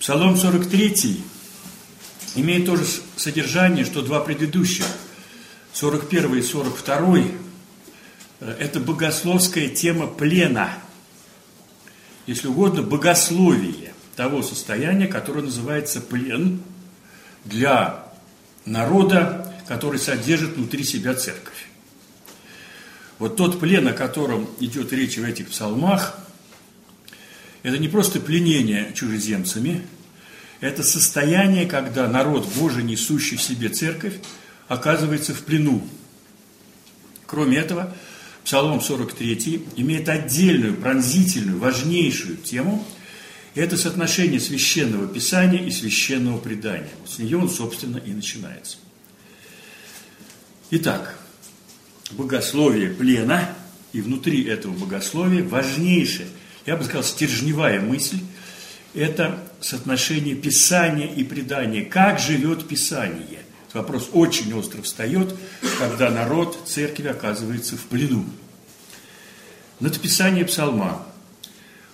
Псалом 43 имеет то же содержание, что два предыдущих. 41 и 42 э, это богословская тема плена. Если угодно, богословие того состояния, которое называется плен для народа, который содержит внутри себя церковь. Вот тот плен, о котором идет речь в этих псалмах, это не просто пленение чужеземцами, это состояние, когда народ Божий, несущий в себе церковь, оказывается в плену. Кроме этого, Псалом 43 имеет отдельную, пронзительную, важнейшую тему – это соотношение священного писания и священного предания. С нее он, собственно, и начинается. Итак, богословие плена, и внутри этого богословия важнейшая, я бы сказал, стержневая мысль – это соотношение Писания и предания. Как живет Писание? Вопрос очень остро встает, когда народ церкви оказывается в плену. Надписание псалма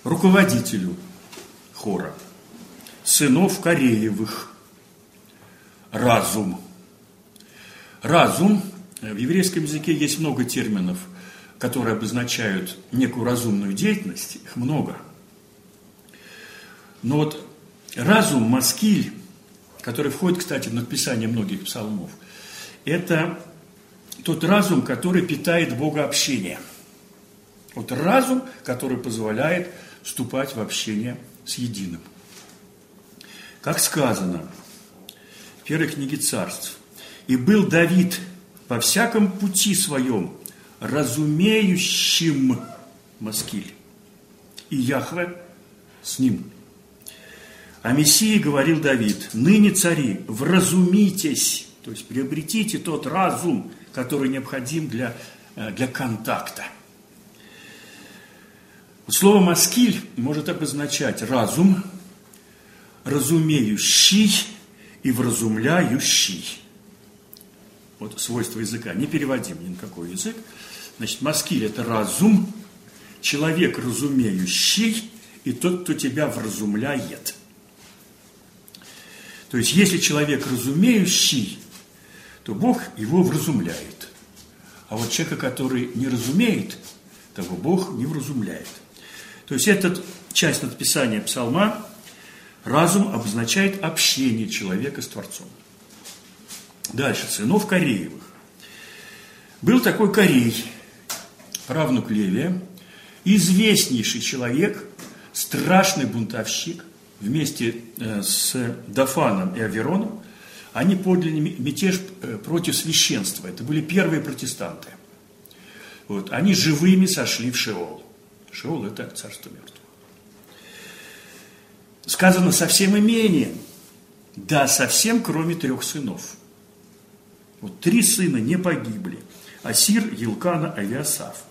руководителю хора. Сынов Кореевых. Разум. Разум. В еврейском языке есть много терминов, которые обозначают некую разумную деятельность. Их много. Но вот разум, маскиль, который входит, кстати, в написание многих псалмов, это тот разум, который питает Бога общение. Вот разум, который позволяет вступать в общение с единым. Как сказано в первой книге царств, «И был Давид по всяком пути своем разумеющим Маскиль, и Яхве с ним». О Мессии говорил Давид, «Ныне, цари, вразумитесь, то есть приобретите тот разум, который необходим для, э, для контакта. Слово «маскиль» может обозначать разум, разумеющий и вразумляющий. Вот свойство языка. Не переводим ни на какой язык. Значит, маскиль – это разум, человек разумеющий и тот, кто тебя вразумляет. То есть, если человек разумеющий, то Бог его вразумляет. А вот человека, который не разумеет, того Бог не вразумляет. То есть эта часть надписания псалма разум обозначает общение человека с Творцом. Дальше, сынов Кореевых. Был такой Корей, правнук Левия, известнейший человек, страшный бунтовщик, вместе э, с Дафаном и Авероном, они подняли мятеж э, против священства. Это были первые протестанты. Вот. Они живыми сошли в Шеол. Шеол – это царство мертвых. Сказано со всем имением. Да, совсем, кроме трех сынов. Вот три сына не погибли. Асир, Елкана, Авиасав.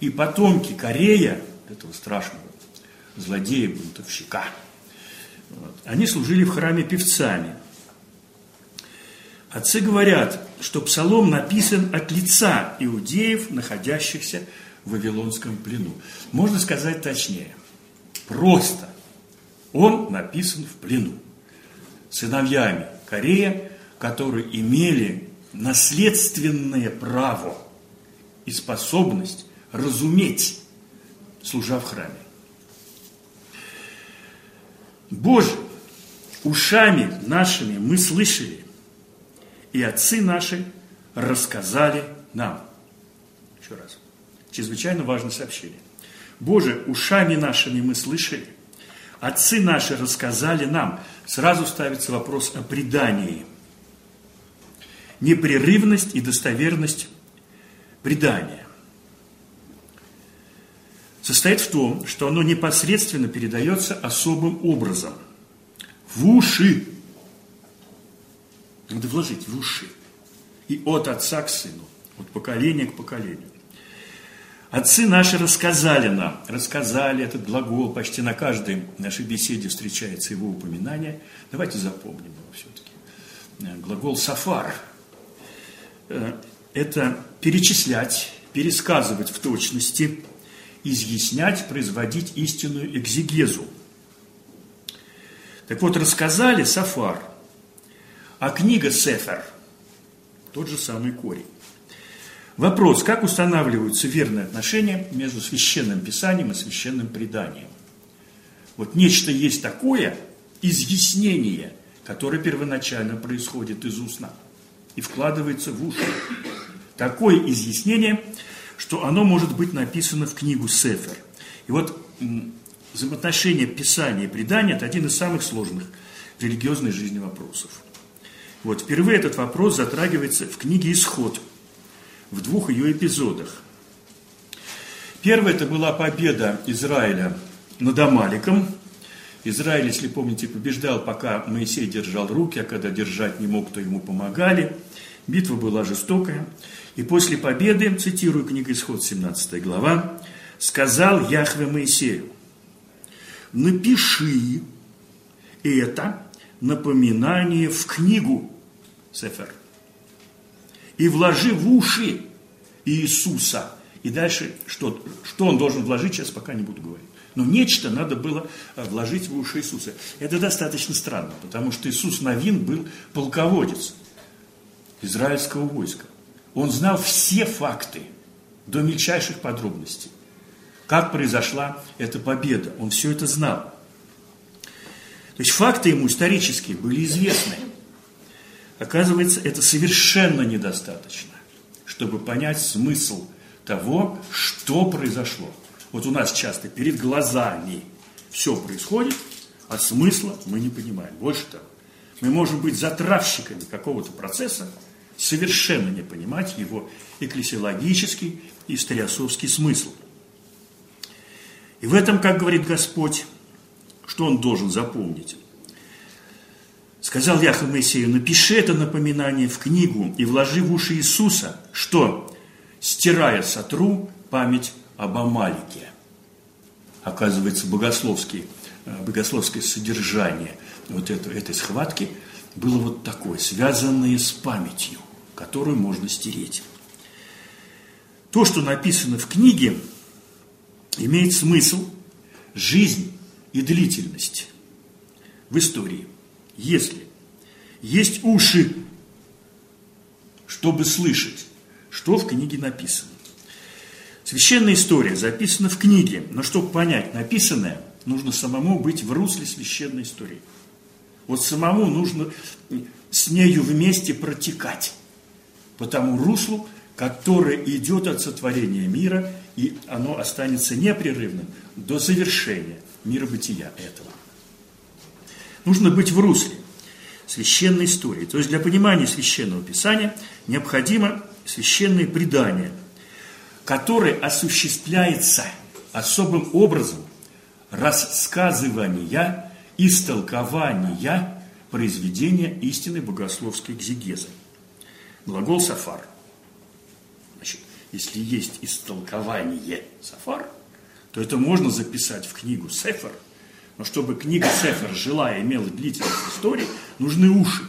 И потомки Корея, этого страшного злодея, бунтовщика, вот, они служили в храме певцами. Отцы говорят, что псалом написан от лица иудеев, находящихся в Вавилонском плену. Можно сказать точнее. Просто он написан в плену. Сыновьями Корея, которые имели наследственное право и способность разуметь, служа в храме. Боже, ушами нашими мы слышали, и отцы наши рассказали нам. Еще раз. Чрезвычайно важное сообщение. Боже, ушами нашими мы слышали, отцы наши рассказали нам. Сразу ставится вопрос о предании. Непрерывность и достоверность предания состоит в том, что оно непосредственно передается особым образом. В уши. Надо вложить в уши. И от отца к сыну, от поколения к поколению. Отцы наши рассказали нам, рассказали этот глагол, почти на каждой нашей беседе встречается его упоминание. Давайте запомним его все-таки. Э, глагол «сафар» э, – это перечислять, пересказывать в точности, изъяснять, производить истинную экзегезу. Так вот, рассказали Сафар, а книга Сефер – тот же самый корень. Вопрос, как устанавливаются верные отношения между священным писанием и священным преданием? Вот нечто есть такое изъяснение, которое первоначально происходит из устна и вкладывается в уши. Такое изъяснение, что оно может быть написано в книгу Сефер. И вот взаимоотношения Писания и предания – это один из самых сложных в религиозной жизни вопросов. Вот, впервые этот вопрос затрагивается в книге «Исход», в двух ее эпизодах. Первое – это была победа Израиля над Амаликом. Израиль, если помните, побеждал, пока Моисей держал руки, а когда держать не мог, то ему помогали. Битва была жестокая. И после победы, цитирую книгу Исход, 17 глава, сказал Яхве Моисею, напиши это напоминание в книгу Сефер и вложи в уши Иисуса. И дальше, что, что он должен вложить, сейчас пока не буду говорить. Но нечто надо было э, вложить в уши Иисуса. Это достаточно странно, потому что Иисус Новин был полководец израильского войска. Он знал все факты до мельчайших подробностей. Как произошла эта победа. Он все это знал. То есть факты ему исторические были известны. Оказывается, это совершенно недостаточно, чтобы понять смысл того, что произошло. Вот у нас часто перед глазами все происходит, а смысла мы не понимаем. Больше того, мы можем быть затравщиками какого-то процесса, совершенно не понимать его экклесиологический и историосовский смысл. И в этом, как говорит Господь, что он должен запомнить? Сказал Яхов Моисею, напиши это напоминание в книгу и вложи в уши Иисуса, что, стирая сотру память об Амалике. Оказывается, богословский, э, богословское содержание вот этой, этой схватки было вот такое, связанное с памятью, которую можно стереть. То, что написано в книге, имеет смысл, жизнь и длительность в истории – если есть уши, чтобы слышать, что в книге написано. Священная история записана в книге, но чтобы понять написанное, нужно самому быть в русле священной истории. Вот самому нужно с нею вместе протекать по тому руслу, которое идет от сотворения мира, и оно останется непрерывным до завершения мира бытия этого. Нужно быть в русле священной истории. То есть для понимания священного писания необходимо священное предание, которое осуществляется особым образом рассказывания, истолкования произведения истины богословской экзегезы. Глагол «сафар». Значит, если есть истолкование «сафар», то это можно записать в книгу «сефар», но чтобы книга Сефер жила и имела длительность истории, нужны уши,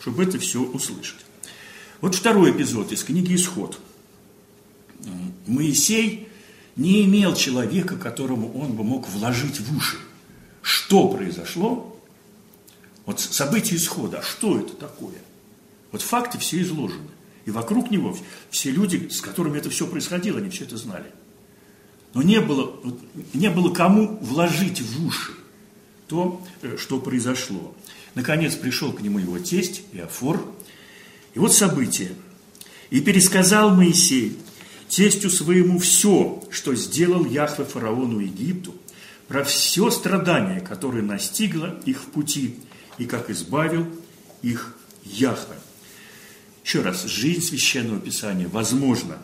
чтобы это все услышать. Вот второй эпизод из книги «Исход». Моисей не имел человека, которому он бы мог вложить в уши. Что произошло? Вот события исхода, что это такое? Вот факты все изложены. И вокруг него все люди, с которыми это все происходило, они все это знали. Но не было, не было кому вложить в уши то, э, что произошло. Наконец пришел к нему его тесть Иофор. И вот событие. «И пересказал Моисей тестю своему все, что сделал Яхве фараону Египту, про все страдания, которое настигло их в пути, и как избавил их Яхве». Еще раз, жизнь Священного Писания возможна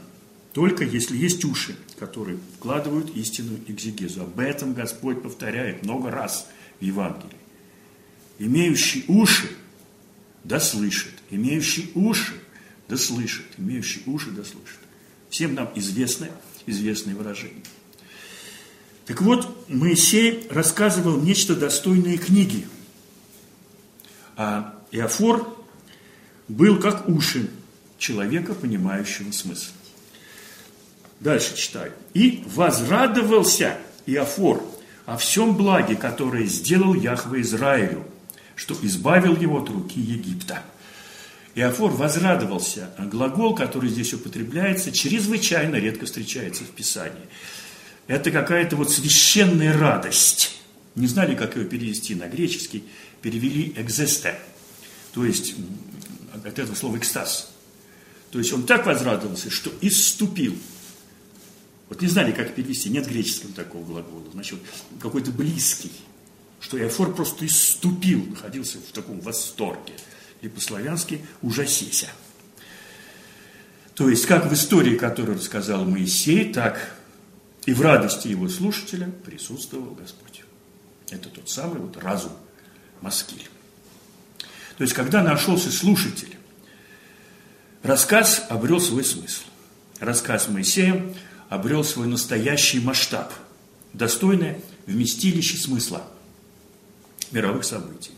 только если есть уши, которые вкладывают истинную экзегезу. Об этом Господь повторяет много раз в Евангелии. Имеющий уши, да слышит. Имеющий уши, да слышит. Имеющий уши, да слышит. Всем нам известное, известное выражение. Так вот, Моисей рассказывал нечто достойное книги. А Иофор был как уши человека, понимающего смысл. Дальше читаю. «И возрадовался Иофор о всем благе, которое сделал Яхве Израилю, что избавил его от руки Египта. Иофор возрадовался. Глагол, который здесь употребляется, чрезвычайно редко встречается в Писании. Это какая-то вот священная радость. Не знали, как ее перевести на греческий. Перевели «экзесте», то есть от этого слова «экстаз». То есть он так возрадовался, что «иступил». Вот не знали, как перевести, нет греческого такого глагола. Значит, какой-то близкий, что Иофор просто иступил, находился в таком восторге – и по-славянски «ужасися». То есть, как в истории, которую рассказал Моисей, так и в радости его слушателя присутствовал Господь. Это тот самый вот разум, Маскиль. То есть, когда нашелся слушатель, рассказ обрел свой смысл. Рассказ Моисея обрел свой настоящий масштаб, достойное вместилище смысла мировых событий.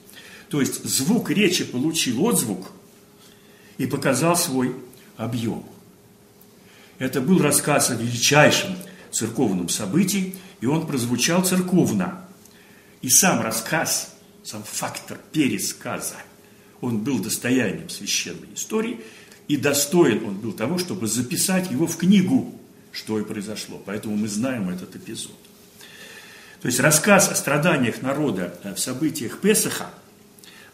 То есть звук речи получил отзвук и показал свой объем. Это был рассказ о величайшем церковном событии, и он прозвучал церковно. И сам рассказ, сам фактор пересказа, он был достоянием священной истории, и достоин он был того, чтобы записать его в книгу, что и произошло. Поэтому мы знаем этот эпизод. То есть рассказ о страданиях народа в событиях Песаха –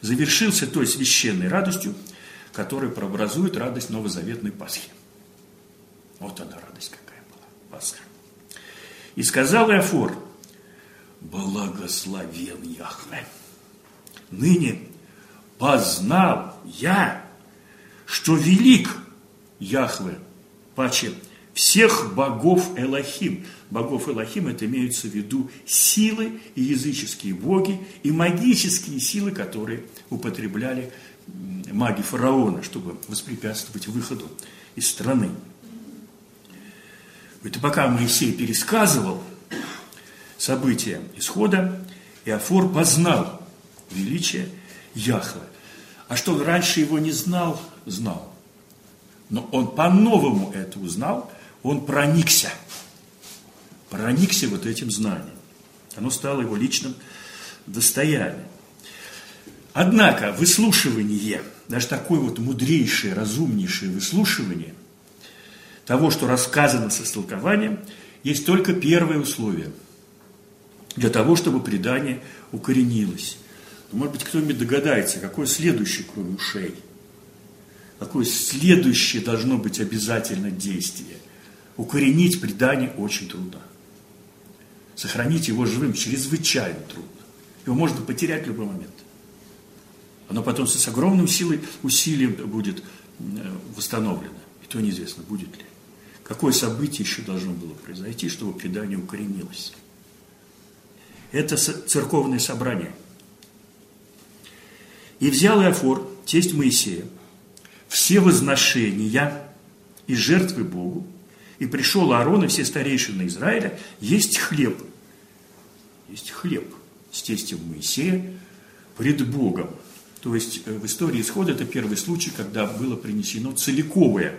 завершился той священной радостью, которая прообразует радость новозаветной Пасхи. Вот она радость какая была, Пасха. И сказал Иофор, благословен Яхве. Ныне познал я, что велик Яхве, паче всех богов Элохим. Богов Элохим это имеются в виду силы и языческие боги, и магические силы, которые употребляли маги фараона, чтобы воспрепятствовать выходу из страны. Это пока Моисей пересказывал события исхода, Иофор познал величие Яхве. А что он раньше его не знал, знал. Но он по-новому это узнал – он проникся, проникся вот этим знанием. Оно стало его личным достоянием. Однако выслушивание, даже такое вот мудрейшее, разумнейшее выслушивание того, что рассказано со истолкованием, есть только первое условие для того, чтобы предание укоренилось. Но, может быть, кто-нибудь догадается, какое следующее, кроме ушей? Какое следующее должно быть обязательно действие? укоренить предание очень трудно. Сохранить его живым чрезвычайно трудно. Его можно потерять в любой момент. Оно потом с огромным силой, усилием будет э, восстановлено. И то неизвестно, будет ли. Какое событие еще должно было произойти, чтобы предание укоренилось. Это церковное собрание. И взял Иофор, тесть Моисея, все возношения и жертвы Богу, и пришел Аарон и все старейшины Израиля есть хлеб. Есть хлеб с тестем Моисея пред Богом. То есть э, в истории исхода это первый случай, когда было принесено целиковая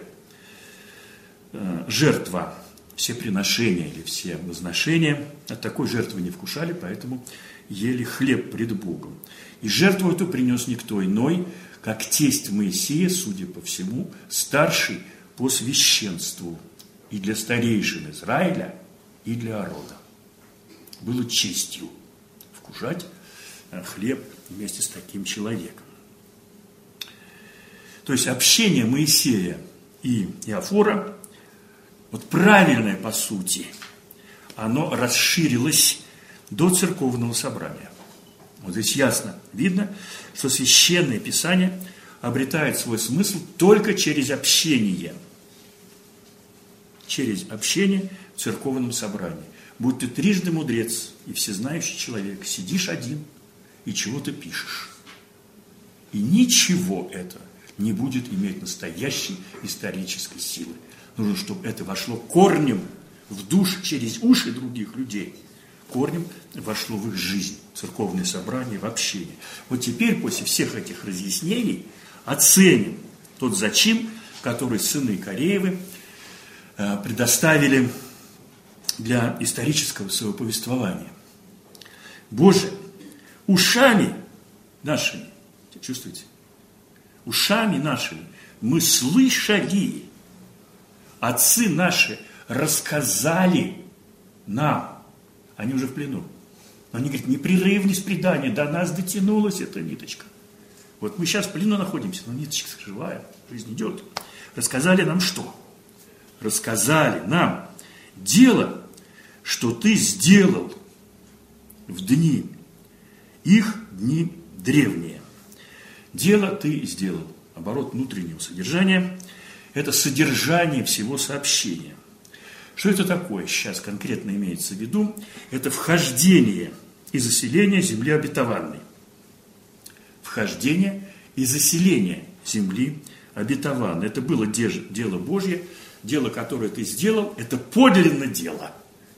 э, жертва, все приношения или все возношения. От такой жертвы не вкушали, поэтому ели хлеб пред Богом. И жертву эту принес никто иной, как тесть Моисея, судя по всему, старший по священству и для старейшин Израиля, и для Аарона. Было честью вкушать э, хлеб вместе с таким человеком. То есть общение Моисея и Иофора, вот правильное по сути, оно расширилось до церковного собрания. Вот здесь ясно видно, что священное писание обретает свой смысл только через общение – через общение в церковном собрании. Будь ты трижды мудрец и всезнающий человек, сидишь один и чего-то пишешь. И ничего это не будет иметь настоящей исторической силы. Нужно, чтобы это вошло корнем в душ через уши других людей. Корнем вошло в их жизнь, в церковное собрание, в общение. Вот теперь, после всех этих разъяснений, оценим тот зачин, который сыны Кореевы Э, предоставили для исторического своего повествования. Боже, ушами нашими, чувствуете? Ушами нашими мы слышали, отцы наши рассказали нам, они уже в плену. Но они говорят, непрерывность предания, до нас дотянулась эта ниточка. Вот мы сейчас в плену находимся, но ниточка живая, жизнь идет. Рассказали нам что? Рассказали нам дело, что ты сделал в дни, их дни древние. Дело ты сделал. Оборот внутреннего содержания – это содержание всего сообщения. Что это такое сейчас конкретно имеется в виду? Это вхождение и заселение земли обетованной. Вхождение и заселение земли обетованной. Это было дело Божье, дело, которое ты сделал, это подлинно дело.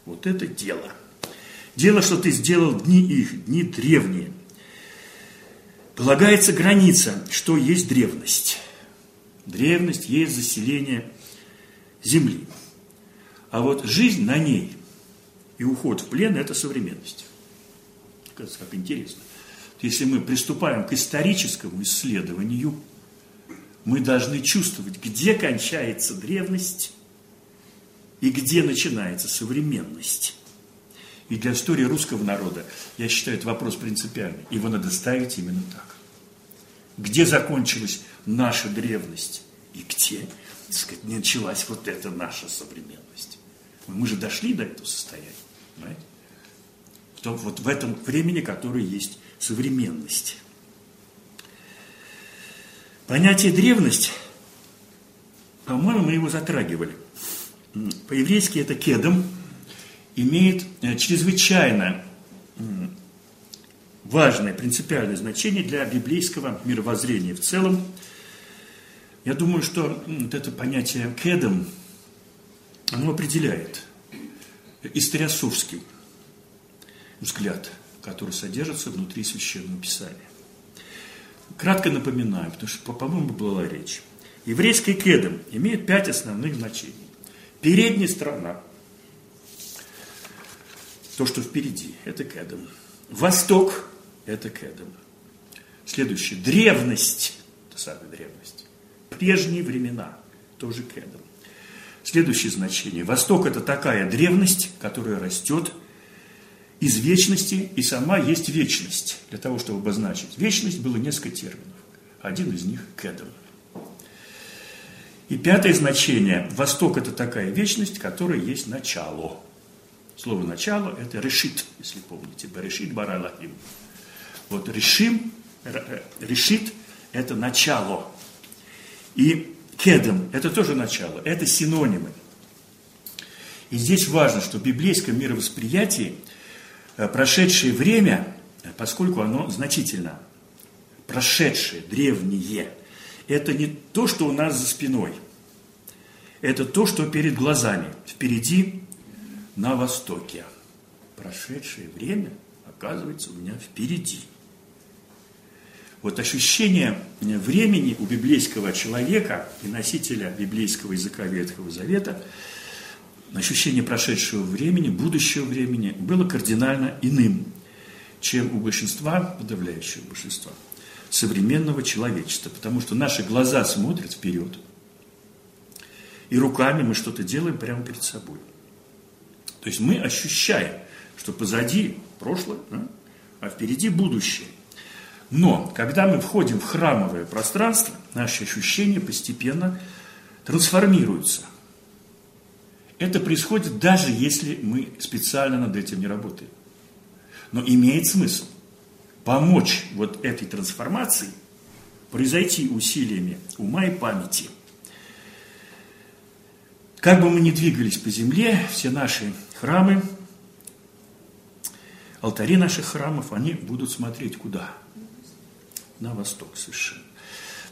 Вот это дело. Дело, что ты сделал дни их, дни древние. Полагается граница, что есть древность. Древность есть заселение земли. А вот жизнь на ней и уход в плен – это современность. Кажется, как интересно. Если мы приступаем к историческому исследованию, мы должны чувствовать, где кончается древность и где начинается современность. И для истории русского народа, я считаю, это вопрос принципиальный. Его надо ставить именно так. Где закончилась наша древность и где, так сказать, началась вот эта наша современность. Мы же дошли до этого состояния, понимаете? Вот в этом времени, которое есть современность. Понятие древность, по-моему, мы его затрагивали. По-еврейски это кедом – имеет э, чрезвычайно важное, принципиальное значение для библейского мировоззрения в целом. Я думаю, что вот это понятие кедом, оно определяет историосовский взгляд, который содержится внутри Священного Писания. Кратко напоминаю, потому что, по-моему, была речь. Еврейский кедом имеет пять основных значений. Передняя сторона – то, что впереди, это Кедом. Восток – это Кедом. Следующее. Древность – это самая древность. Прежние времена – тоже Кедом. Следующее значение. Восток – это такая древность, которая растет из вечности, и сама есть вечность. Для того, чтобы обозначить вечность, было несколько терминов. Один из них – Кедом. И пятое значение. Восток – это такая вечность, которая есть начало – Слово «начало» – это решит, если помните. Решит баралахим. Вот решим, решит – это начало. И кедом – это тоже начало. Это синонимы. И здесь важно, что в библейском мировосприятии э, прошедшее время, поскольку оно значительно, прошедшее, древнее, это не то, что у нас за спиной. Это то, что перед глазами. Впереди на востоке. Прошедшее время, оказывается, у меня впереди. Вот ощущение времени у библейского человека и носителя библейского языка Ветхого Завета, ощущение прошедшего времени, будущего времени было кардинально иным, чем у большинства, подавляющего большинства, современного человечества. Потому что наши глаза смотрят вперед, и руками мы что-то делаем прямо перед собой. То есть мы ощущаем, что позади прошлое, а впереди будущее. Но когда мы входим в храмовое пространство, наши ощущения постепенно трансформируются. Это происходит даже если мы специально над этим не работаем. Но имеет смысл помочь вот этой трансформации произойти усилиями ума и памяти – как бы мы ни двигались по земле, все наши храмы, алтари наших храмов, они будут смотреть куда? На восток совершенно.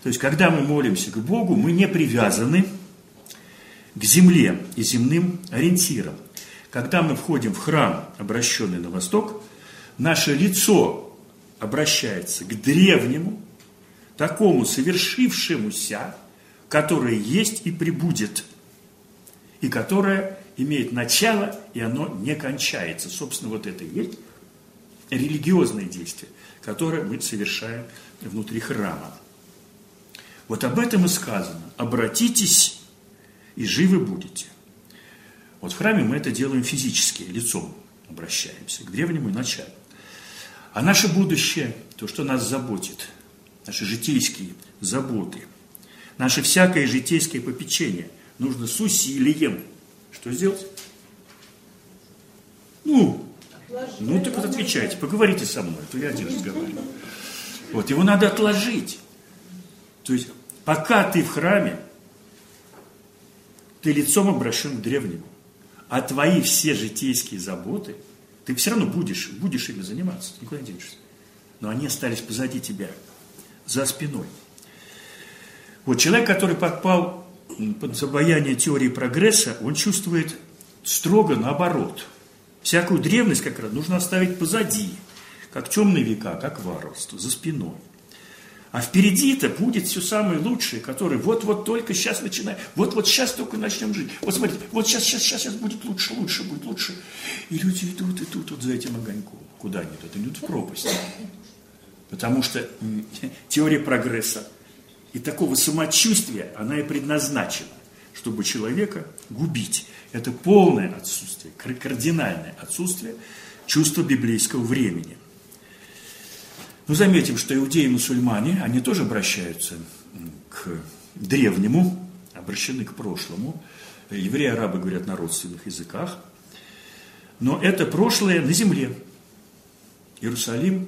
То есть, когда мы молимся к Богу, мы не привязаны к земле и земным ориентирам. Когда мы входим в храм, обращенный на восток, наше лицо обращается к древнему, такому совершившемуся, которое есть и прибудет – и которое имеет начало, и оно не кончается. Собственно, вот это и есть религиозное действие, которое мы совершаем внутри храма. Вот об этом и сказано. Обратитесь, и живы будете. Вот в храме мы это делаем физически, лицом обращаемся к древнему началу. А наше будущее, то, что нас заботит, наши житейские заботы, наше всякое житейское попечение, нужно с усилием что сделать? Ну, ну так вот отвечайте, поговорите со мной, то я один разговариваю. Вот, его надо отложить. То есть, пока ты в храме, ты лицом обращен к древнему. А твои все житейские заботы, ты все равно будешь, будешь ими заниматься, никуда не денешься. Но они остались позади тебя, за спиной. Вот человек, который подпал под забаяние теории прогресса, он чувствует строго наоборот – Всякую древность как раз нужно оставить позади, как темные века, как варварство, за спиной. А впереди-то будет все самое лучшее, которое вот-вот только сейчас начинаем, вот-вот сейчас только начнем жить. Вот смотрите, вот сейчас, сейчас, сейчас, сейчас будет лучше, лучше, будет лучше. И люди идут, идут вот за этим огоньком. Куда они идут? Идут в пропасть. Потому что теория прогресса и такого самочувствия, она и предназначена, чтобы человека губить это полное отсутствие, кардинальное отсутствие чувства библейского времени. Но заметим, что иудеи и мусульмане, они тоже обращаются к древнему, обращены к прошлому. Евреи арабы говорят на родственных языках. Но это прошлое на земле. Иерусалим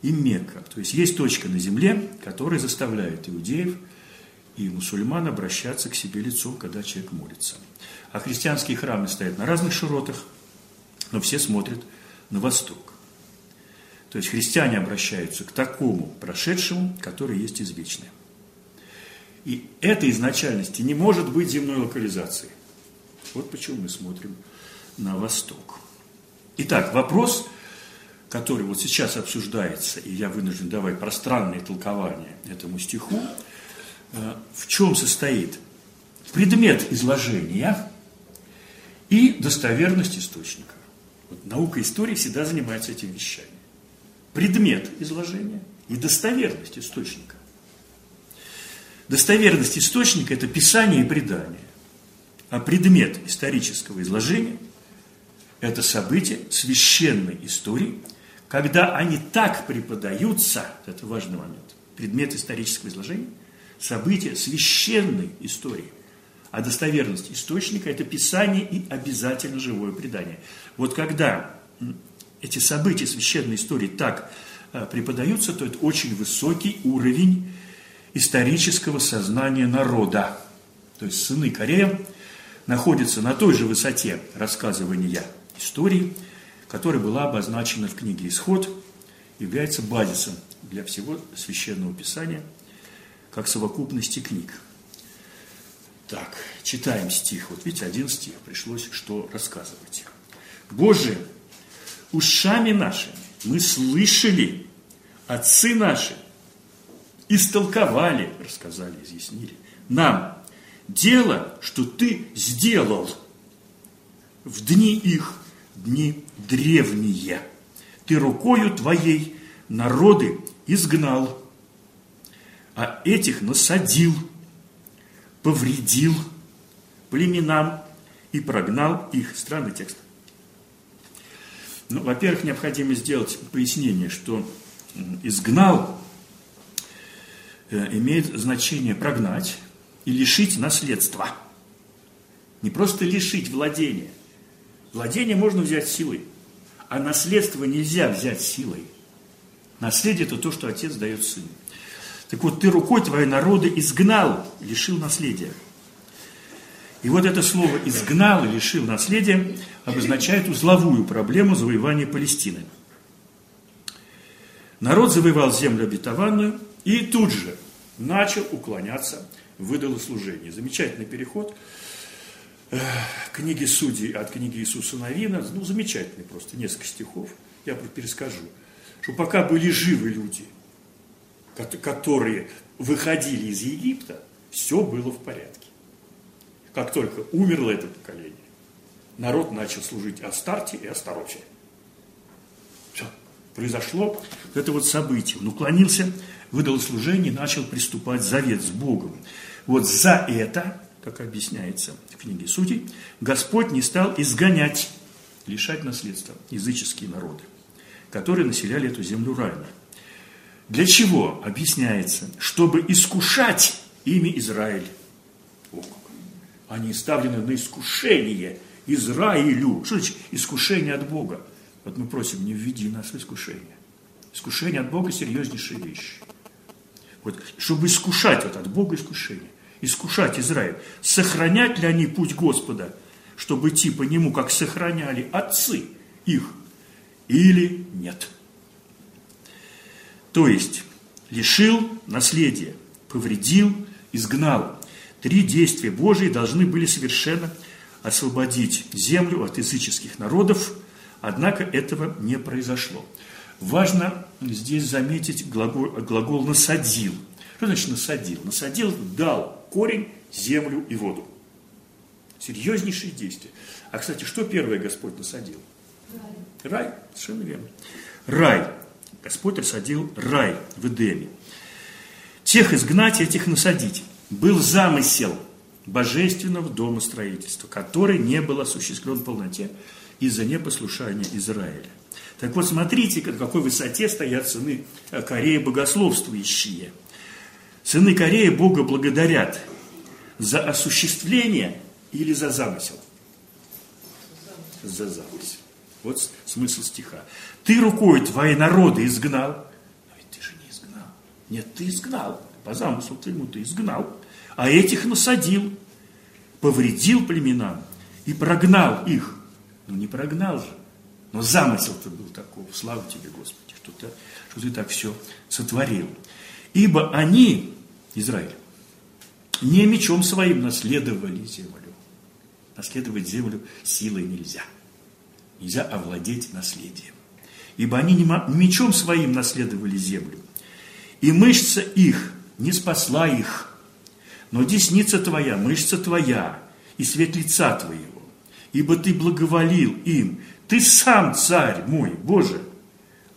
и Мекка. То есть есть точка на земле, которая заставляет иудеев и мусульман обращаться к себе лицом, когда человек молится. А христианские храмы стоят на разных широтах, но все смотрят на восток. То есть христиане обращаются к такому прошедшему, который есть извечное. И этой изначальности не может быть земной локализации. Вот почему мы смотрим на восток. Итак, вопрос, который вот сейчас обсуждается, и я вынужден давать пространное толкование этому стиху, э, в чем состоит предмет изложения и достоверность источника. Вот наука истории всегда занимается этими вещами. Предмет изложения и достоверность источника. Достоверность источника – это писание и предание. А предмет исторического изложения – это события священной истории, когда они так преподаются, это важный момент, предмет исторического изложения, события священной истории, а достоверность источника – это писание и обязательно живое предание. Вот когда эти события священной истории так э, преподаются, то это очень высокий уровень исторического сознания народа. То есть сыны Корея находятся на той же высоте рассказывания истории, которая была обозначена в книге «Исход», является базисом для всего священного писания, как совокупности книг – так, читаем стих. Вот видите, один стих. Пришлось что рассказывать. Боже, ушами нашими мы слышали, отцы наши истолковали, рассказали, изъяснили нам дело, что ты сделал в дни их, дни древние. Ты рукою твоей народы изгнал, а этих насадил – повредил племенам и прогнал их. Странный текст. Ну, во-первых, необходимо сделать пояснение, что изгнал э, имеет значение прогнать и лишить наследства. Не просто лишить владения. Владение можно взять силой, а наследство нельзя взять силой. Наследие – это то, что отец дает сыну. Так вот, ты рукой твоей народа изгнал, лишил наследия. И вот это слово «изгнал» «лишил наследия» обозначает узловую проблему завоевания Палестины. Народ завоевал землю обетованную и тут же начал уклоняться в идолослужение. Замечательный переход книги Судей от книги Иисуса Новина. Ну, замечательный просто, несколько стихов. Я перескажу. Что пока были живы люди – которые выходили из Египта, все было в порядке. Как только умерло это поколение, народ начал служить Астарте и Астароте. Все. произошло это вот событие. Он уклонился, выдал служение начал приступать завет с Богом. Вот за это, как объясняется в книге Судей, Господь не стал изгонять, лишать наследства языческие народы, которые населяли эту землю райно. Для чего? Объясняется, чтобы искушать ими Израиль. Они ставлены на искушение Израилю. Что значит искушение от Бога? Вот мы просим, не введи нас в искушение. Искушение от Бога – серьезнейшая вещь. Вот, чтобы искушать вот от Бога искушение, искушать Израиль, сохранять ли они путь Господа, чтобы идти по нему, как сохраняли отцы их, или нет. То есть, лишил наследия, повредил, изгнал. Три действия Божии должны были совершенно освободить землю от языческих народов, однако этого не произошло. Важно здесь заметить глагол, глагол «насадил». Что значит «насадил»? «Насадил» дал корень, землю и воду. Серьезнейшие действия. А, кстати, что первое Господь насадил? Рай. Рай, совершенно верно. Рай. Господь рассадил рай в Эдеме. Тех изгнать, этих насадить. Был замысел божественного дома строительства, который не был осуществлен в полноте из-за непослушания Израиля. Так вот, смотрите, на какой высоте стоят сыны Кореи богословствующие. Сыны Кореи Бога благодарят за осуществление или за замысел? За замысел. Вот смысл стиха. Ты рукой твои народы изгнал. Но ведь ты же не изгнал. Нет, ты изгнал. По замыслу твоему ты изгнал. А этих насадил. Повредил племенам и прогнал их. Ну не прогнал же. Но замысел-то был такой. Слава тебе, Господи, что ты, что ты так все сотворил. Ибо они, Израиль, не мечом своим наследовали землю. Наследовать землю силой нельзя. Нельзя овладеть наследием. Ибо они мечом своим наследовали землю. И мышца их не спасла их. Но десница твоя, мышца твоя, и свет лица твоего. Ибо ты благоволил им, ты сам царь мой, Боже.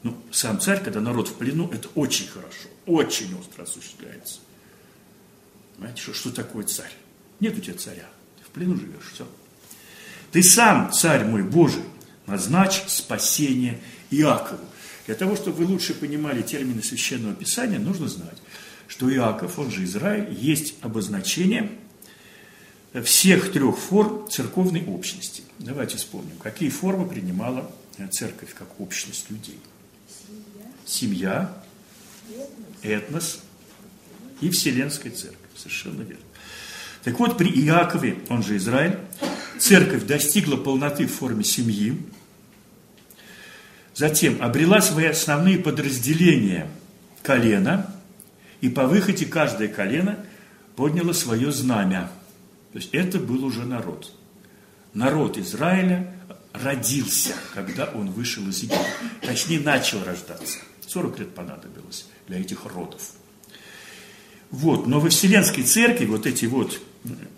Ну, сам царь, когда народ в плену, это очень хорошо, очень остро осуществляется. Понимаете, что, что такое царь? Нет у тебя царя, ты в плену живешь, все. Ты сам, царь мой Божий, назначь спасение Иакову. Для того, чтобы вы лучше понимали термины Священного Писания, нужно знать, что Иаков, он же Израиль, есть обозначение всех трех форм церковной общности. Давайте вспомним, какие формы принимала церковь как общность людей. Семья, этнос и Вселенская церковь. Совершенно верно. Так вот, при Иакове, он же Израиль, церковь достигла полноты в форме семьи, затем обрела свои основные подразделения колена, и по выходе каждое колено подняло свое знамя. То есть это был уже народ. Народ Израиля родился, когда он вышел из Египта. Точнее, начал рождаться. 40 лет понадобилось для этих родов. Вот, но во Вселенской Церкви вот эти вот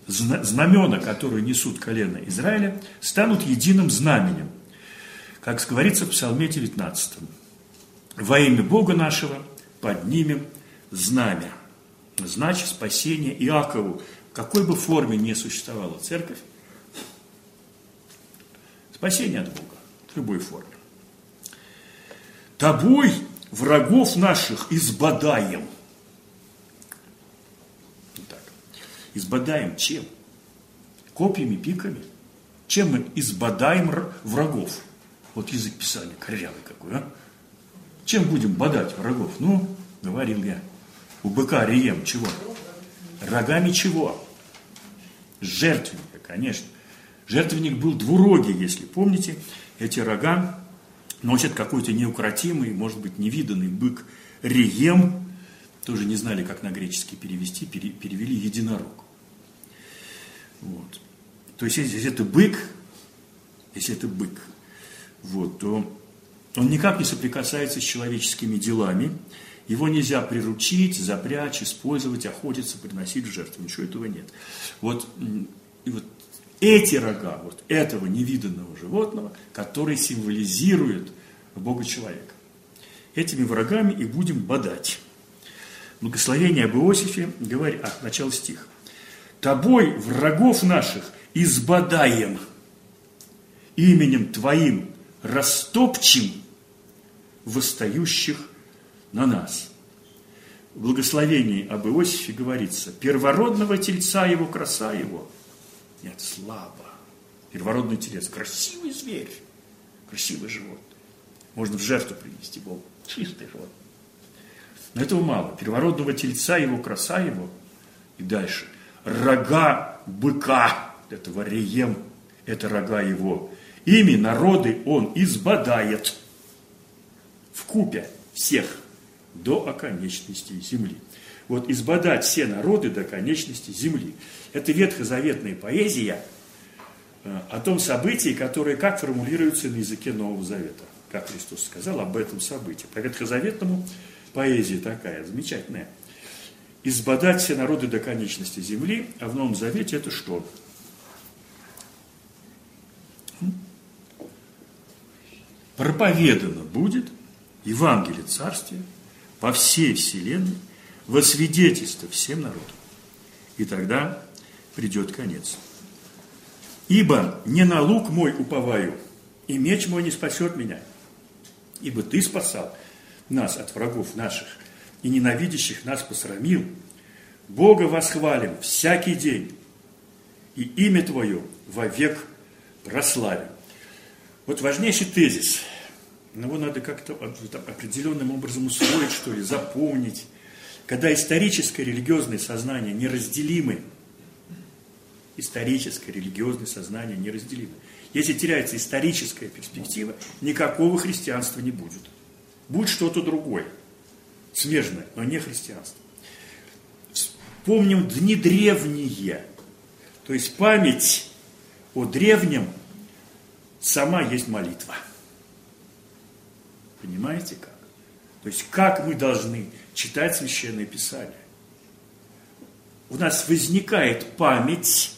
знамена, которые несут колено Израиля, станут единым знаменем. Как говорится в Псалме 19. «Во имя Бога нашего поднимем знамя». Значит, спасение Иакову, какой бы форме не существовала церковь, спасение от Бога, в любой форме. «Тобой врагов наших избадаем». Избадаем чем? Копьями, пиками? Чем мы избадаем врагов? Вот язык писания корявый какой, а? Чем будем бодать врагов? Ну, говорил я. У быка реем чего? Рогами чего? Жертвенника, конечно. Жертвенник был двурогий, если помните. Эти рога носят какой-то неукротимый, может быть, невиданный бык реем. Тоже не знали, как на греческий перевести, перевели единорог. Вот. То есть, если это бык, если это бык, вот, то он никак не соприкасается с человеческими делами, его нельзя приручить, запрячь, использовать, охотиться, приносить в жертву. Ничего этого нет. Вот, и вот эти рога, вот этого невиданного животного, который символизирует Бога человека. этими врагами и будем бодать. Благословение об Иосифе говорит, а, начало стих. Тобой врагов наших избодаем, именем Твоим растопчим восстающих на нас. В благословении об Иосифе говорится, первородного тельца его, краса его. Нет, слабо. Первородный телец, красивый зверь, красивый животное. Можно в жертву принести Богу. Чистый животное. Но этого мало. Первородного тельца его, краса его. И дальше. Рога быка. Это варием. Это рога его. Ими народы он избадает. В купе всех до оконечности земли. Вот избадать все народы до конечности земли. Это ветхозаветная поэзия э, о том событии, которое как формулируется на языке Нового Завета. Как Христос сказал об этом событии. По ветхозаветному поэзия такая, замечательная. Избадать все народы до конечности земли, а в Новом Завете это что? Проповедано будет Евангелие Царствия по всей вселенной во свидетельство всем народам. И тогда придет конец. Ибо не на лук мой уповаю, и меч мой не спасет меня. Ибо ты спасал нас от врагов наших, и ненавидящих нас посрамил. Бога восхвалим всякий день, и имя Твое вовек прославим. Вот важнейший тезис – его надо как-то определенным образом усвоить, что ли, запомнить. Когда историческое религиозное сознание неразделимы, историческое религиозное сознание неразделимы. Если теряется историческая перспектива, никакого христианства не будет. Будет что-то другое, смежное, но не христианство. Вспомним дни древние, то есть память о древнем сама есть молитва. Понимаете как? То есть как мы должны читать Священное Писание? У нас возникает память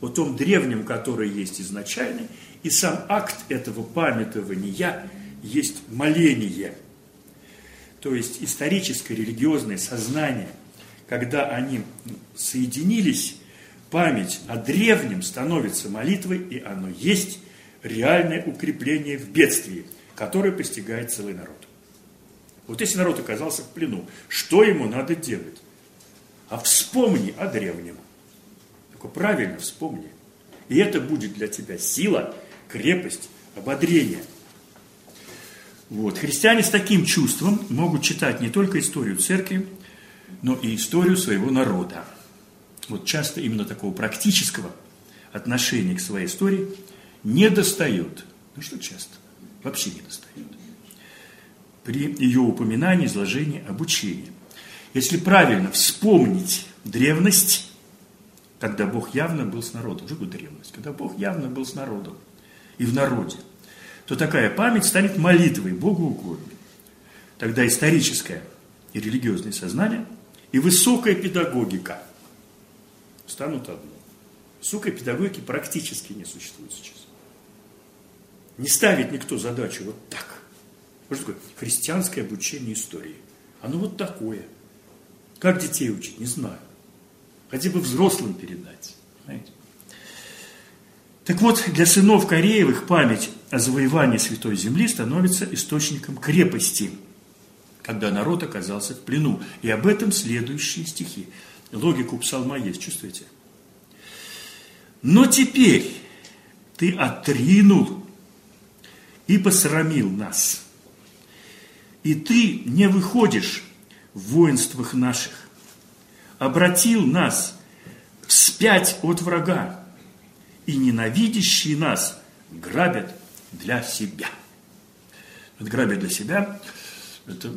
о том древнем, который есть изначально, и сам акт этого памятования есть моление. То есть историческое религиозное сознание, когда они соединились, память о древнем становится молитвой, и оно есть реальное укрепление в бедствии – который постигает целый народ. Вот если народ оказался в плену, что ему надо делать? А вспомни о древнем. Только правильно вспомни. И это будет для тебя сила, крепость, ободрение. Вот. Христиане с таким чувством могут читать не только историю церкви, но и историю своего народа. Вот часто именно такого практического отношения к своей истории не достает. Ну что часто? вообще не достает. При ее упоминании, изложении, обучении. Если правильно вспомнить древность, когда Бог явно был с народом, уже будет древность, когда Бог явно был с народом и в народе, то такая память станет молитвой Богу угодно. Тогда историческое и религиозное сознание и высокая педагогика станут одно. Высокой педагогики практически не существует сейчас. Не ставит никто задачу вот так. Что такое? Христианское обучение истории. Оно вот такое. Как детей учить, не знаю. Хотя бы взрослым передать. Понимаете? Так вот, для сынов Кореевых память о завоевании Святой Земли становится источником крепости, когда народ оказался в плену. И об этом следующие стихи. Логику псалма есть, чувствуете? Но теперь ты отринул и посрамил нас. И ты не выходишь в воинствах наших, обратил нас вспять от врага, и ненавидящие нас грабят для себя. Вот грабят для себя, это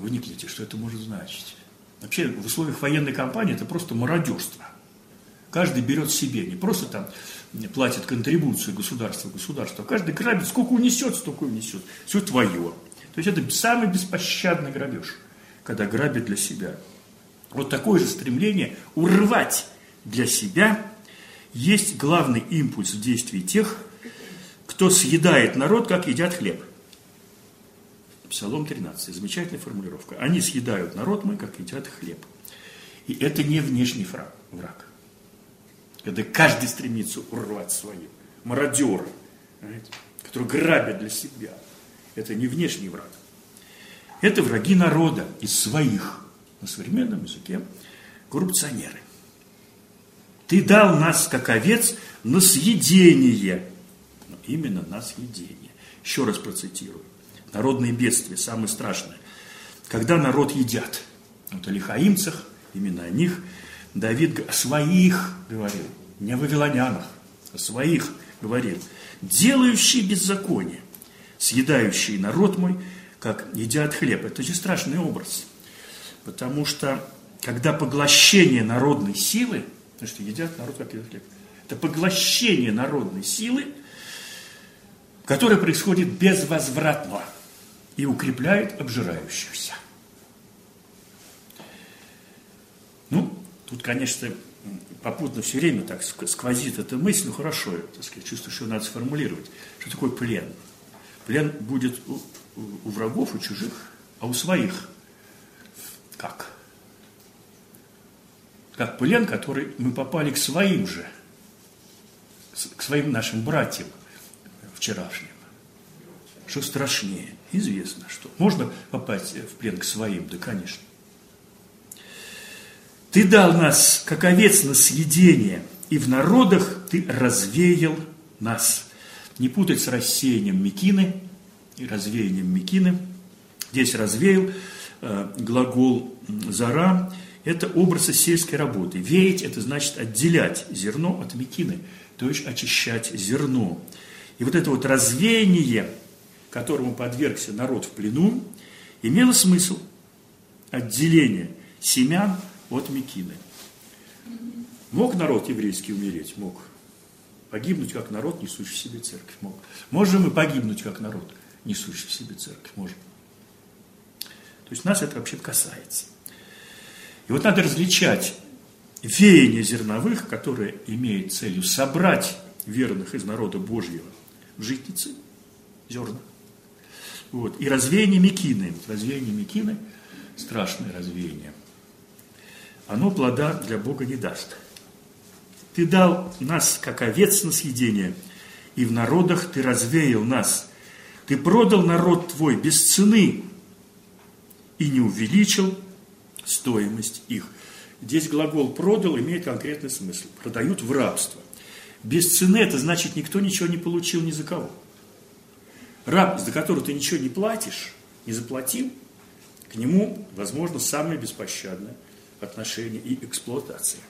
вникните, что это может значить. Вообще в условиях военной кампании это просто мародерство. Каждый берет себе, не просто там платит контрибуцию государства государству, а каждый грабит, сколько унесет, столько унесет. Все твое. То есть это самый беспощадный грабеж, когда грабит для себя. Вот такое же стремление урвать для себя есть главный импульс в действии тех, кто съедает народ, как едят хлеб. Псалом 13, замечательная формулировка. Они съедают народ мой, как едят хлеб. И это не внешний враг. Когда каждый стремится урвать свое. Мародеры, знаете, которые грабят для себя. Это не внешний враг. Это враги народа из своих, на современном языке, коррупционеры. Ты дал нас, как овец, на съедение. Но именно на съедение. Еще раз процитирую. Народные бедствия, самые страшные. Когда народ едят. Вот о лихаимцах, именно о них, Давид своих говорил, не о вавилонянах, о своих говорил. Делающие беззаконие, съедающие народ мой, как едят хлеб. Это очень страшный образ. Потому что, когда поглощение народной силы, потому что едят народ, как едят хлеб, это поглощение народной силы, которое происходит безвозвратно и укрепляет обжирающихся. Ну, тут, конечно, попутно все время так сквозит эта мысль, ну хорошо, сказать, чувствую, что надо сформулировать, что такое плен. Плен будет у, у врагов, у чужих, а у своих как? Как плен, который мы попали к своим же, к своим нашим братьям вчерашним. Что страшнее? Известно, что. Можно попасть в плен к своим? Да, конечно. Ты дал нас, как овец на съедение, и в народах ты развеял нас. Не путать с рассеянием Микины и развеянием Микины. Здесь развеял э, глагол «зара» – это образ сельской работы. Веять – это значит отделять зерно от Микины, то есть очищать зерно. И вот это вот развеяние, которому подвергся народ в плену, имело смысл отделение семян – от Микины. Мог народ еврейский умереть? Мог. Погибнуть как народ, несущий себе церковь? Мог. Можем мы погибнуть как народ, несущий себе церковь? Можем. То есть нас это вообще касается. И вот надо различать веяние зерновых, которое имеет целью собрать верных из народа Божьего в житницы, зерна. Вот. И развеяние Микины. Развеяние Микины – страшное развеяние – оно плода для Бога не даст. Ты дал нас, как овец на съедение, и в народах ты развеял нас. Ты продал народ твой без цены и не увеличил стоимость их. Здесь глагол «продал» имеет конкретный смысл. Продают в рабство. Без цены это значит, никто ничего не получил ни за кого. Раб, за которого ты ничего не платишь, не заплатил, к нему, возможно, самое беспощадное – отношения и эксплуатация.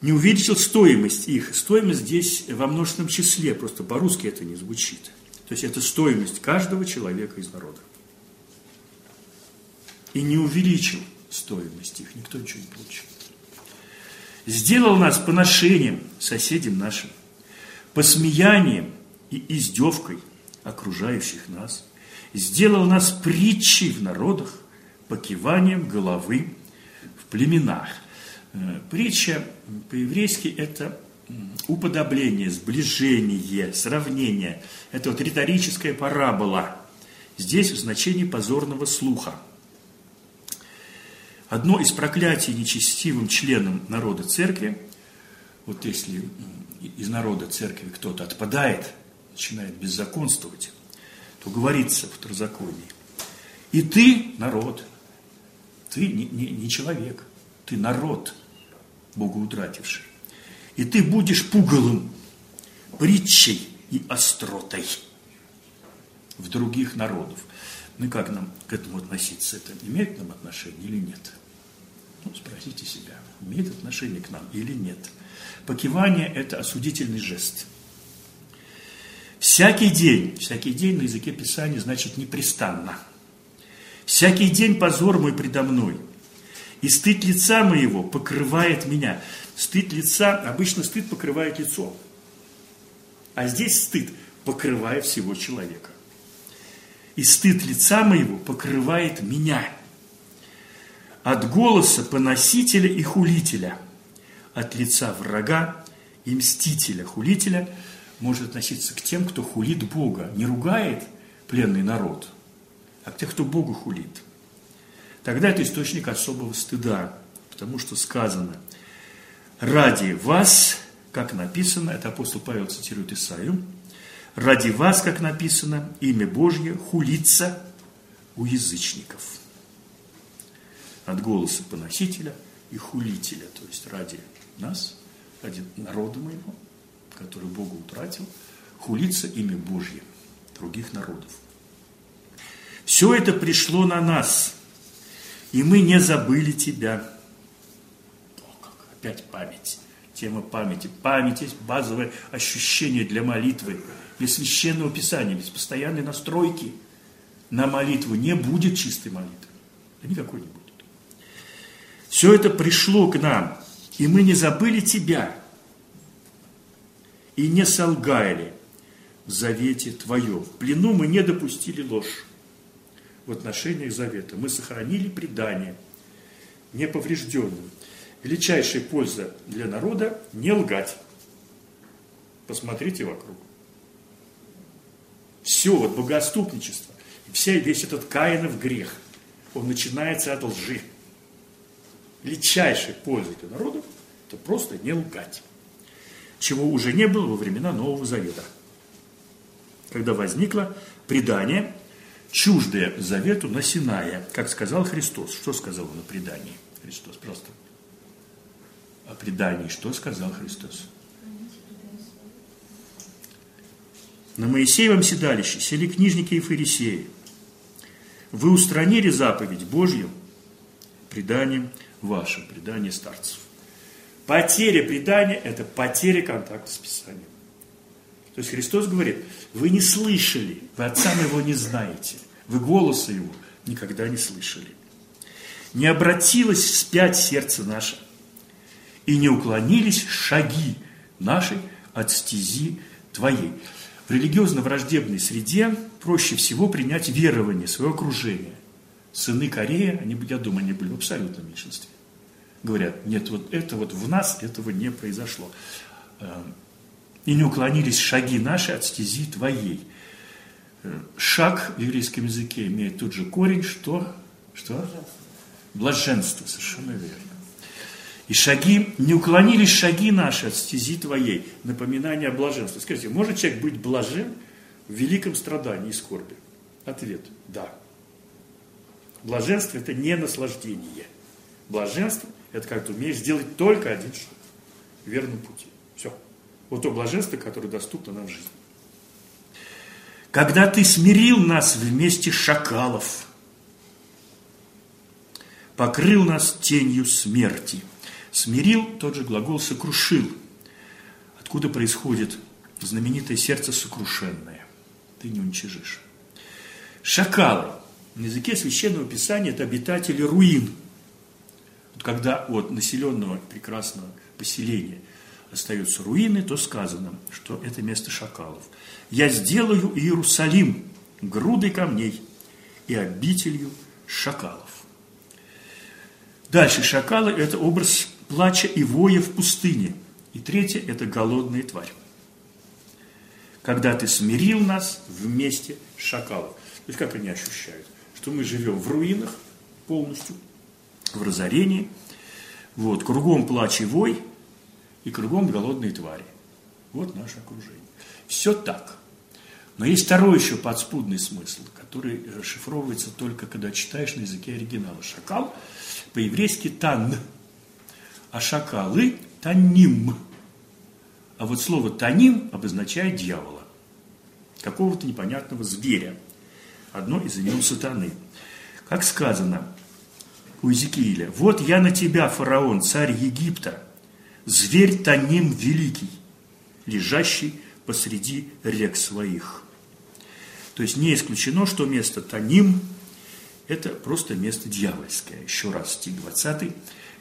Не увеличил стоимость их. Стоимость здесь во множественном числе, просто по-русски это не звучит. То есть это стоимость каждого человека из народа. И не увеличил стоимость их, никто ничего не получил. Сделал нас поношением соседям нашим, посмеянием и издевкой окружающих нас. Сделал нас притчей в народах, покиванием головы племенах. Э, притча по-еврейски – это уподобление, сближение, сравнение. Это вот риторическая парабола. Здесь в значении позорного слуха. Одно из проклятий нечестивым членам народа церкви, вот если из народа церкви кто-то отпадает, начинает беззаконствовать, то говорится в второзаконии. И ты, народ, ты не, не, не человек, ты народ, Богу утративший. И ты будешь пугалом, притчей и остротой в других народов. Ну как нам к этому относиться? Это имеет нам отношение или нет? Ну, спросите себя, имеет отношение к нам или нет? Покивание – это осудительный жест. Всякий день, всякий день на языке Писания значит непрестанно – Всякий день позор мой предо мной, и стыд лица моего покрывает меня. Стыд лица, обычно стыд покрывает лицо, а здесь стыд покрывает всего человека. И стыд лица моего покрывает меня. От голоса поносителя и хулителя, от лица врага и мстителя. Хулителя может относиться к тем, кто хулит Бога, не ругает пленный народ – а тех, кто Богу хулит. Тогда это источник особого стыда, потому что сказано, ради вас, как написано, это апостол Павел цитирует Исаию, ради вас, как написано, имя Божье хулится у язычников. От голоса поносителя и хулителя, то есть ради нас, ради народа моего, который Богу утратил, хулится имя Божье других народов. Все это пришло на нас, и мы не забыли тебя. О, опять память. Тема памяти. Память есть базовое ощущение для молитвы. Без священного писания, без постоянной настройки на молитву не будет чистой молитвы. Да никакой не будет. Все это пришло к нам, и мы не забыли тебя, и не солгали в завете твоем. В плену мы не допустили ложь в отношениях завета. Мы сохранили предание неповрежденным. Величайшая польза для народа – не лгать. Посмотрите вокруг. Все, вот богоступничество, вся, весь этот Каинов грех, он начинается от лжи. Величайшая польза для народа – это просто не лгать. Чего уже не было во времена Нового Завета. Когда возникло предание – чуждое завету на Синае, как сказал Христос. Что сказал он о предании? Христос просто. О предании что сказал Христос? На Моисеевом седалище сели книжники и фарисеи. Вы устранили заповедь Божью преданием вашим, предание старцев. Потеря предания – это потеря контакта с Писанием. То есть Христос говорит, вы не слышали, вы Отца Моего не знаете, вы голоса Его никогда не слышали. Не обратилось вспять сердце наше, и не уклонились шаги нашей от стези Твоей. В религиозно-враждебной среде проще всего принять верование своего окружения. Сыны Кореи, они, я думаю, они были в абсолютном меньшинстве. Говорят, нет, вот это вот в нас этого не произошло. И не уклонились шаги наши от стези твоей. Э, шаг в еврейском языке имеет тот же корень, что? Что? Блаженство, совершенно верно. И шаги, не уклонились шаги наши от стези твоей, напоминание о блаженстве. Скажите, может человек быть блажен в великом страдании и скорби? Ответ – да. Блаженство – это не наслаждение. Блаженство – это когда ты умеешь сделать только один шаг в верном пути. Вот то блаженство, которое доступно нам в жизни. Когда ты смирил нас вместе шакалов, покрыл нас тенью смерти. Смирил тот же глагол сокрушил, откуда происходит знаменитое сердце сокрушенное. Ты не уничижишь. Шакалы. На языке священного писания это обитатели руин. Вот когда от населенного прекрасного поселения – остаются руины, то сказано, что это место шакалов. «Я сделаю Иерусалим грудой камней и обителью шакалов». Дальше шакалы – это образ плача и воя в пустыне. И третье – это голодная тварь. Когда ты смирил нас вместе шакалов. То есть как они ощущают? Что мы живем в руинах полностью, в разорении. Вот, кругом плач и вой – и кругом голодные твари. Вот наше окружение. Все так. Но есть второй еще подспудный смысл, который расшифровывается только когда читаешь на языке оригинала. Шакал по-еврейски тан, а шакалы таним. А вот слово таним обозначает дьявола, какого-то непонятного зверя. Одно из имен сатаны. Как сказано у Иезекииля, «Вот я на тебя, фараон, царь Египта, зверь Таним великий, лежащий посреди рек своих. То есть не исключено, что место Таним – это просто место дьявольское. Еще раз, стих 20.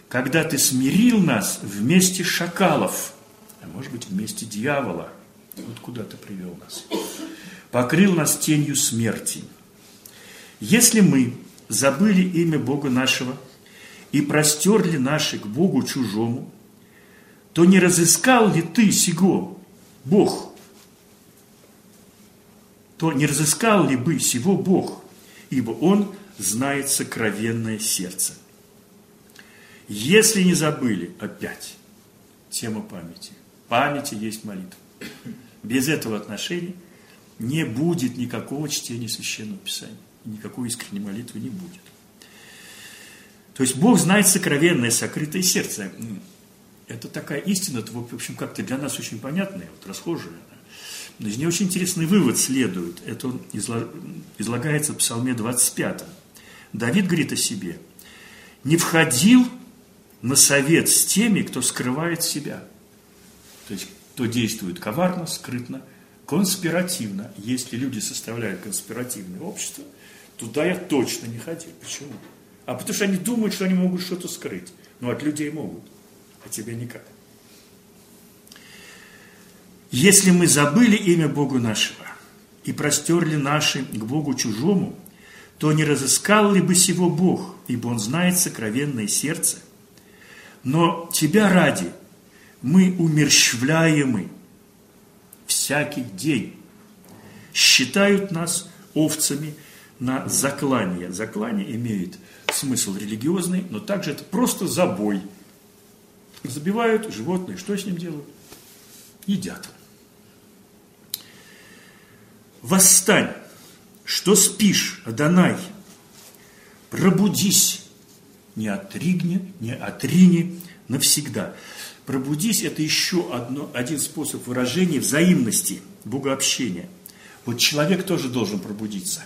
«Когда ты смирил нас вместе шакалов, а может быть вместе дьявола, вот куда ты привел нас, покрыл нас тенью смерти. Если мы забыли имя Бога нашего и простерли наши к Богу чужому, то не разыскал ли ты сего, Бог? То не разыскал ли бы сего Бог ибо Он знает сокровенное сердце. Если не забыли, опять, тема памяти. Памяти есть молитва. Без этого отношения не будет никакого чтения Священного Писания. Никакой искренней молитвы не будет. То есть Бог знает сокровенное, сокрытое сердце. Это такая истина, в общем, как-то для нас очень понятная, вот расхожая. Но из нее очень интересный вывод следует. Это он излагается в Псалме 25. Давид говорит о себе. «Не входил на совет с теми, кто скрывает себя». То есть, кто действует коварно, скрытно, конспиративно. Если люди составляют конспиративное общество, туда я точно не ходил. Почему? А потому что они думают, что они могут что-то скрыть. Но от людей могут, а тебе никак. Если мы забыли имя Богу нашего и простерли наши к Богу чужому, то не разыскал ли бы сего Бог, ибо Он знает сокровенное сердце. Но Тебя ради мы умерщвляемы всякий день. Считают нас овцами на заклание. Заклание имеет смысл религиозный, но также это просто забой. Забивают животные, что с ним делают? Едят. Восстань, что спишь, Адонай, пробудись, не отригни, не отрини навсегда. Пробудись – это еще одно, один способ выражения взаимности, богообщения. Вот человек тоже должен пробудиться.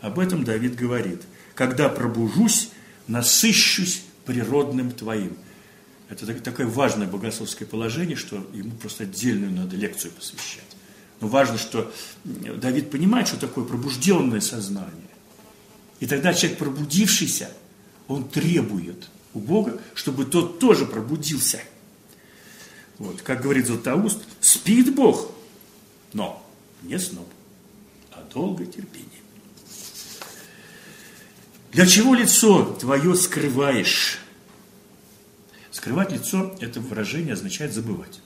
Об этом Давид говорит. «Когда пробужусь, насыщусь природным твоим». Это такое важное богословское положение, что ему просто отдельную надо лекцию посвящать. Но важно, что Давид понимает, что такое пробужденное сознание. И тогда человек, пробудившийся, он требует у Бога, чтобы тот тоже пробудился – вот, как говорит Златоуст, спит Бог, но не сном, а долгое терпение. Для чего лицо твое скрываешь? Скрывать лицо – это выражение означает забывать.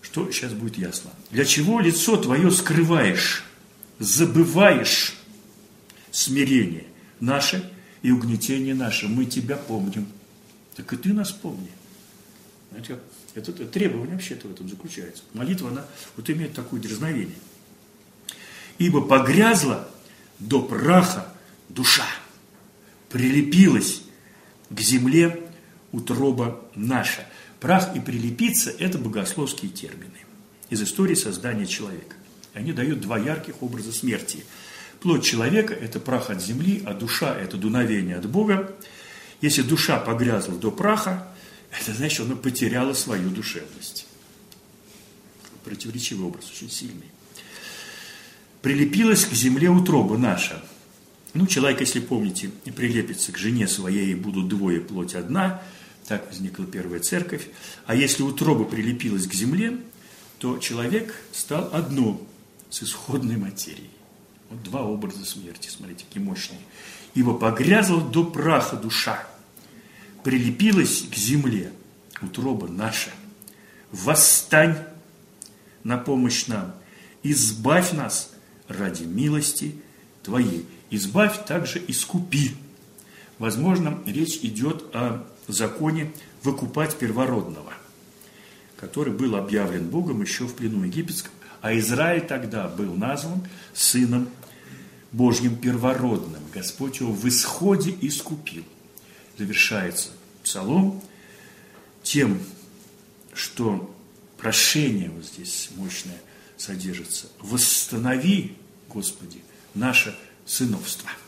Что сейчас будет ясно. Для чего лицо твое скрываешь? Забываешь смирение наше и угнетение наше. Мы тебя помним. Так и ты нас помни. Это, это требование вообще-то в этом заключается. Молитва, она вот имеет такое дерзновение. Ибо погрязла до праха душа, прилепилась к земле утроба наша. Прах и прилепиться – это богословские термины из истории создания человека. Они дают два ярких образа смерти. Плоть человека – это прах от земли, а душа – это дуновение от Бога. Если душа погрязла до праха, это значит, она потеряла свою душевность. Противоречивый образ, очень сильный. Прилепилась к земле утроба наша. Ну, человек, если помните, прилепится к жене своей, и будут двое, плоть одна, так возникла первая церковь. А если утроба прилепилась к земле, то человек стал одно с исходной материей. Вот два образа смерти, смотрите, какие мощные. Ибо погрязла до праха душа, прилепилась к земле, утроба наша. Восстань на помощь нам, избавь нас ради милости Твоей. Избавь также искупи. Возможно, речь идет о законе выкупать первородного, который был объявлен Богом еще в плену египетском, а Израиль тогда был назван сыном Божьим первородным. Господь его в исходе искупил завершается псалом тем, что прошение вот здесь мощное содержится. Восстанови, Господи, наше сыновство –